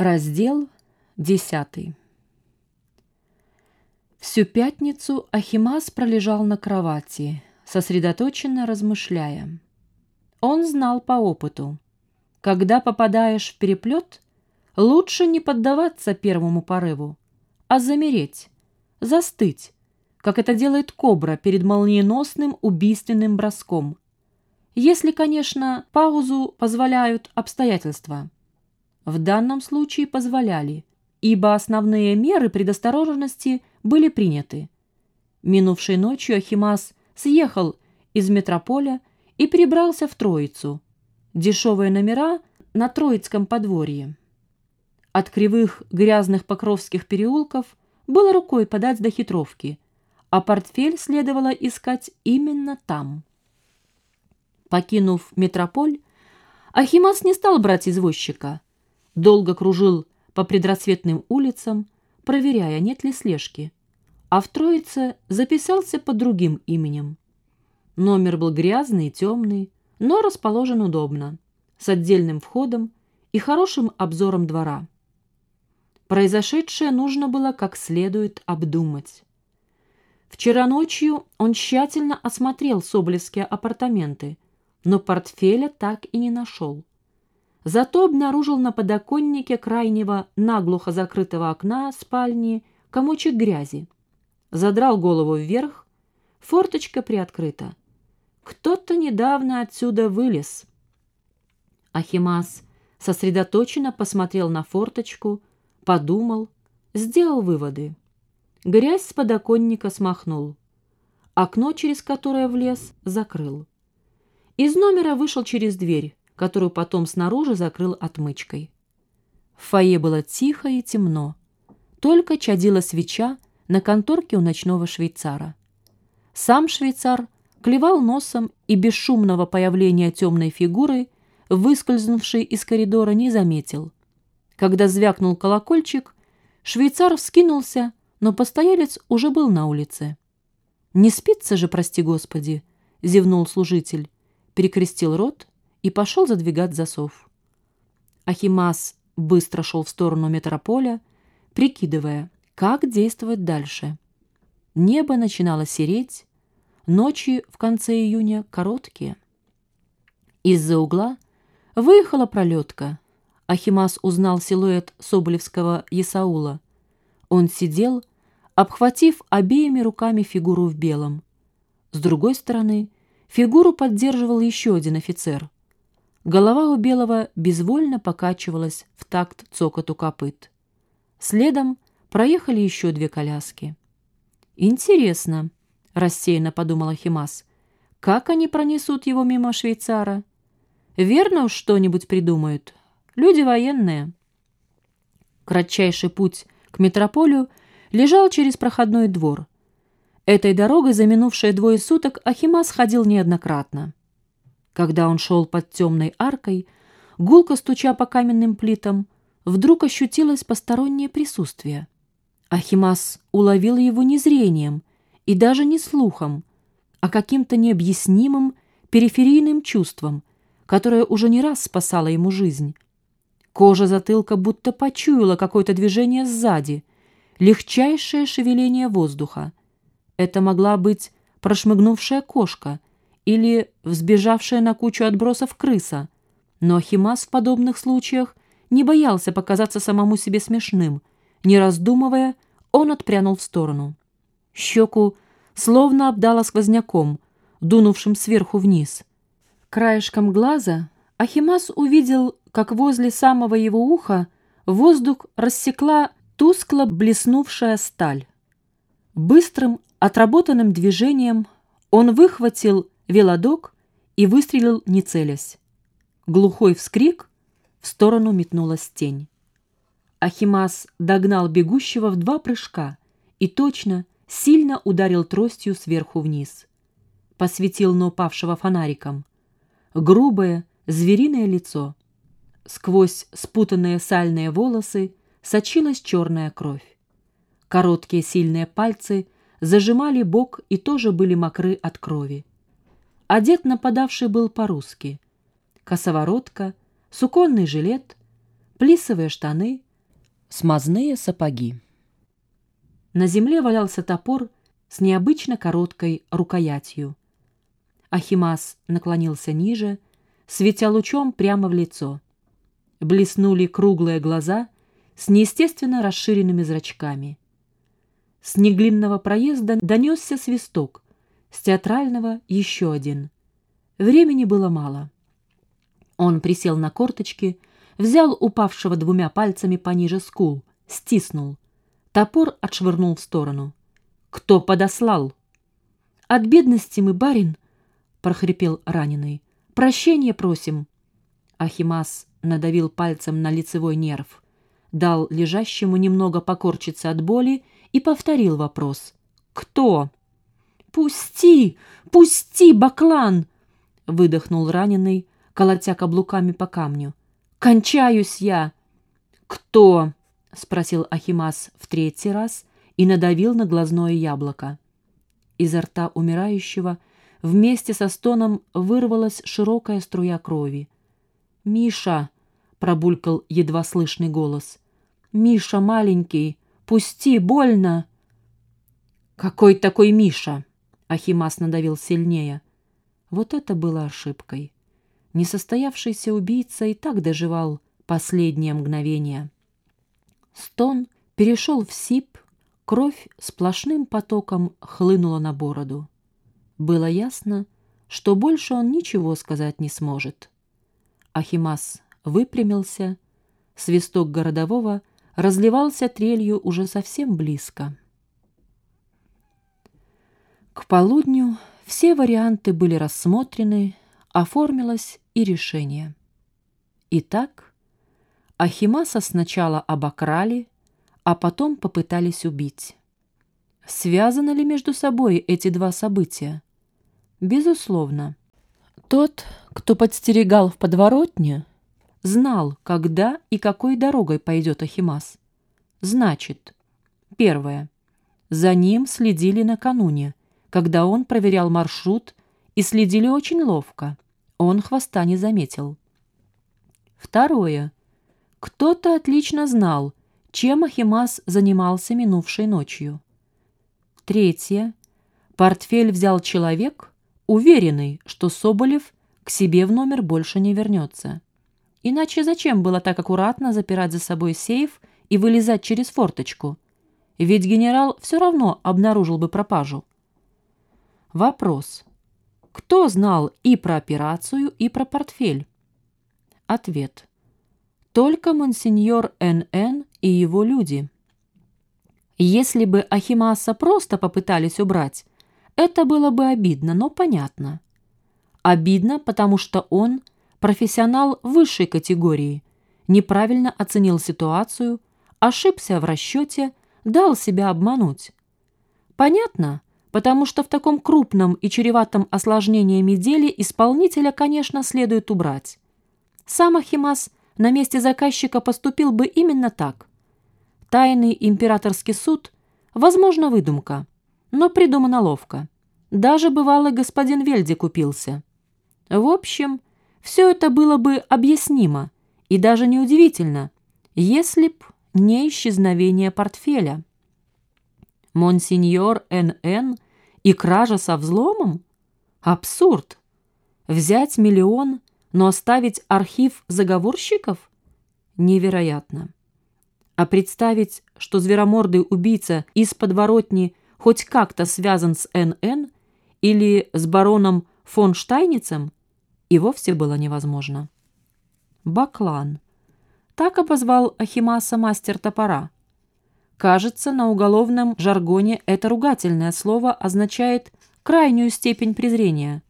Раздел 10 Всю пятницу Ахимас пролежал на кровати, сосредоточенно размышляя. Он знал по опыту. Когда попадаешь в переплет, лучше не поддаваться первому порыву, а замереть, застыть, как это делает кобра перед молниеносным убийственным броском. Если, конечно, паузу позволяют обстоятельства. В данном случае позволяли, ибо основные меры предосторожности были приняты. Минувшей ночью Ахимас съехал из метрополя и перебрался в Троицу. Дешевые номера на Троицком подворье. От кривых грязных покровских переулков было рукой подать до хитровки, а портфель следовало искать именно там. Покинув метрополь, Ахимас не стал брать извозчика. Долго кружил по предрассветным улицам, проверяя, нет ли слежки. А в Троице записался под другим именем. Номер был грязный и темный, но расположен удобно, с отдельным входом и хорошим обзором двора. Произошедшее нужно было как следует обдумать. Вчера ночью он тщательно осмотрел соболевские апартаменты, но портфеля так и не нашел. Зато обнаружил на подоконнике крайнего наглухо закрытого окна спальни комочек грязи. Задрал голову вверх, форточка приоткрыта. Кто-то недавно отсюда вылез. Ахимас сосредоточенно посмотрел на форточку, подумал, сделал выводы. Грязь с подоконника смахнул. Окно, через которое влез, закрыл. Из номера вышел через дверь, которую потом снаружи закрыл отмычкой. В фойе было тихо и темно. Только чадила свеча на конторке у ночного швейцара. Сам швейцар клевал носом и бесшумного появления темной фигуры, выскользнувшей из коридора, не заметил. Когда звякнул колокольчик, швейцар вскинулся, но постоялец уже был на улице. «Не спится же, прости господи!» — зевнул служитель перекрестил рот и пошел задвигать засов. Ахимас быстро шел в сторону метрополя, прикидывая, как действовать дальше. Небо начинало сереть, ночи в конце июня короткие. Из-за угла выехала пролетка. Ахимас узнал силуэт соболевского Есаула. Он сидел, обхватив обеими руками фигуру в белом. С другой стороны — Фигуру поддерживал еще один офицер. Голова у Белого безвольно покачивалась в такт цокоту копыт. Следом проехали еще две коляски. «Интересно», — рассеянно подумала Химас, — «как они пронесут его мимо швейцара? Верно уж что-нибудь придумают. Люди военные». Кратчайший путь к метрополю лежал через проходной двор, Этой дорогой за минувшие двое суток Ахимас ходил неоднократно. Когда он шел под темной аркой, гулко стуча по каменным плитам, вдруг ощутилось постороннее присутствие. Ахимас уловил его не зрением и даже не слухом, а каким-то необъяснимым периферийным чувством, которое уже не раз спасало ему жизнь. Кожа затылка будто почуяла какое-то движение сзади, легчайшее шевеление воздуха — это могла быть прошмыгнувшая кошка или взбежавшая на кучу отбросов крыса. Но Химас в подобных случаях не боялся показаться самому себе смешным. Не раздумывая, он отпрянул в сторону. Щеку словно обдало сквозняком, дунувшим сверху вниз. Краешком глаза Ахимас увидел, как возле самого его уха воздух рассекла тускло блеснувшая сталь. Быстрым Отработанным движением он выхватил велодок и выстрелил, не целясь. Глухой вскрик, в сторону метнулась тень. Ахимас догнал бегущего в два прыжка и точно, сильно ударил тростью сверху вниз. Посветил на упавшего фонариком. Грубое, звериное лицо. Сквозь спутанные сальные волосы сочилась черная кровь. Короткие сильные пальцы — зажимали бок и тоже были мокры от крови. Одет нападавший был по-русски. Косоворотка, суконный жилет, плисовые штаны, Смазные сапоги. На земле валялся топор с необычно короткой рукоятью. Ахимас наклонился ниже, светя лучом прямо в лицо. Блеснули круглые глаза с неестественно расширенными зрачками. С неглинного проезда донесся свисток, с театрального еще один. Времени было мало. Он присел на корточки, взял упавшего двумя пальцами пониже скул, стиснул. Топор отшвырнул в сторону. «Кто подослал?» «От бедности мы, барин», — прохрипел раненый. «Прощения просим». Ахимас надавил пальцем на лицевой нерв, дал лежащему немного покорчиться от боли и повторил вопрос. «Кто?» «Пусти! Пусти, Баклан!» — выдохнул раненый, колотя каблуками по камню. «Кончаюсь я!» «Кто?» — спросил Ахимас в третий раз и надавил на глазное яблоко. Изо рта умирающего вместе со стоном вырвалась широкая струя крови. «Миша!» — пробулькал едва слышный голос. «Миша маленький! Пусти, больно!» «Какой такой Миша?» Ахимас надавил сильнее. Вот это было ошибкой. Несостоявшийся убийца и так доживал последнее мгновение. Стон перешел в сип, кровь сплошным потоком хлынула на бороду. Было ясно, что больше он ничего сказать не сможет. Ахимас выпрямился, свисток городового разливался трелью уже совсем близко. К полудню все варианты были рассмотрены, оформилось и решение. Итак, Ахимаса сначала обокрали, а потом попытались убить. Связаны ли между собой эти два события? Безусловно. Тот, кто подстерегал в подворотне, знал, когда и какой дорогой пойдет Ахимас. Значит, первое. За ним следили накануне, когда он проверял маршрут и следили очень ловко. Он хвоста не заметил. Второе. Кто-то отлично знал, чем Ахимас занимался минувшей ночью. Третье. Портфель взял человек, уверенный, что Соболев к себе в номер больше не вернется. Иначе зачем было так аккуратно запирать за собой сейф и вылезать через форточку? Ведь генерал все равно обнаружил бы пропажу. Вопрос. Кто знал и про операцию, и про портфель? Ответ. Только монсеньор Н.Н. и его люди. Если бы Ахимаса просто попытались убрать, это было бы обидно, но понятно. Обидно, потому что он профессионал высшей категории, неправильно оценил ситуацию, ошибся в расчете, дал себя обмануть. Понятно, потому что в таком крупном и чреватом осложнениями деле исполнителя, конечно, следует убрать. Сам Ахимас на месте заказчика поступил бы именно так. Тайный императорский суд, возможно, выдумка, но придумана ловко. Даже бывалый господин Вельди купился. В общем, все это было бы объяснимо и даже неудивительно, если б не исчезновение портфеля. Монсеньор Н.Н. и кража со взломом? Абсурд! Взять миллион, но оставить архив заговорщиков? Невероятно. А представить, что зверомордый убийца из подворотни хоть как-то связан с Н.Н. или с бароном фон Штайницем, и вовсе было невозможно. Баклан. Так обозвал Ахимаса мастер топора – Кажется, на уголовном жаргоне это ругательное слово означает крайнюю степень презрения.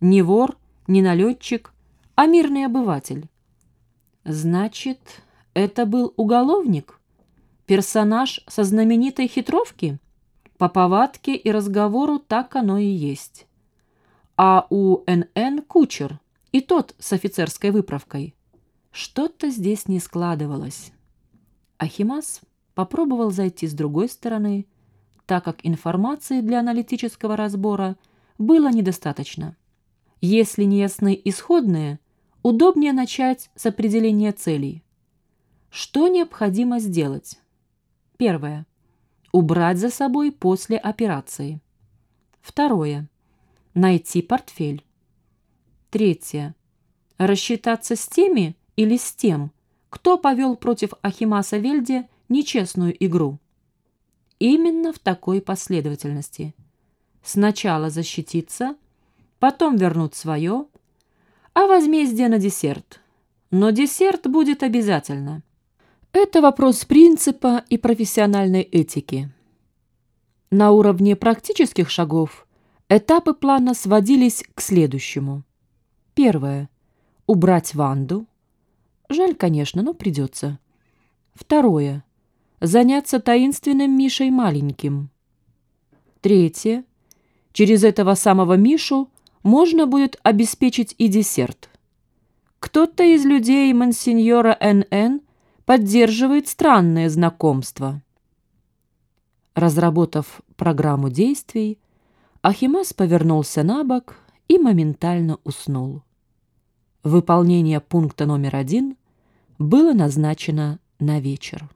Не вор, не налетчик, а мирный обыватель. Значит, это был уголовник? Персонаж со знаменитой хитровки? По повадке и разговору так оно и есть. А у НН кучер, и тот с офицерской выправкой. Что-то здесь не складывалось. Ахимас попробовал зайти с другой стороны, так как информации для аналитического разбора было недостаточно. Если не ясны исходные, удобнее начать с определения целей. Что необходимо сделать? Первое. Убрать за собой после операции. Второе. Найти портфель. Третье. Рассчитаться с теми или с тем, кто повел против Ахимаса Вельде нечестную игру. Именно в такой последовательности. Сначала защититься, потом вернуть свое, а возмездие на десерт. Но десерт будет обязательно. Это вопрос принципа и профессиональной этики. На уровне практических шагов этапы плана сводились к следующему. Первое. Убрать Ванду. Жаль, конечно, но придется. Второе. Заняться таинственным Мишей маленьким. Третье. Через этого самого Мишу можно будет обеспечить и десерт. Кто-то из людей мансиньора Н.Н. поддерживает странное знакомство. Разработав программу действий, Ахимас повернулся на бок и моментально уснул. Выполнение пункта номер один было назначено на вечер.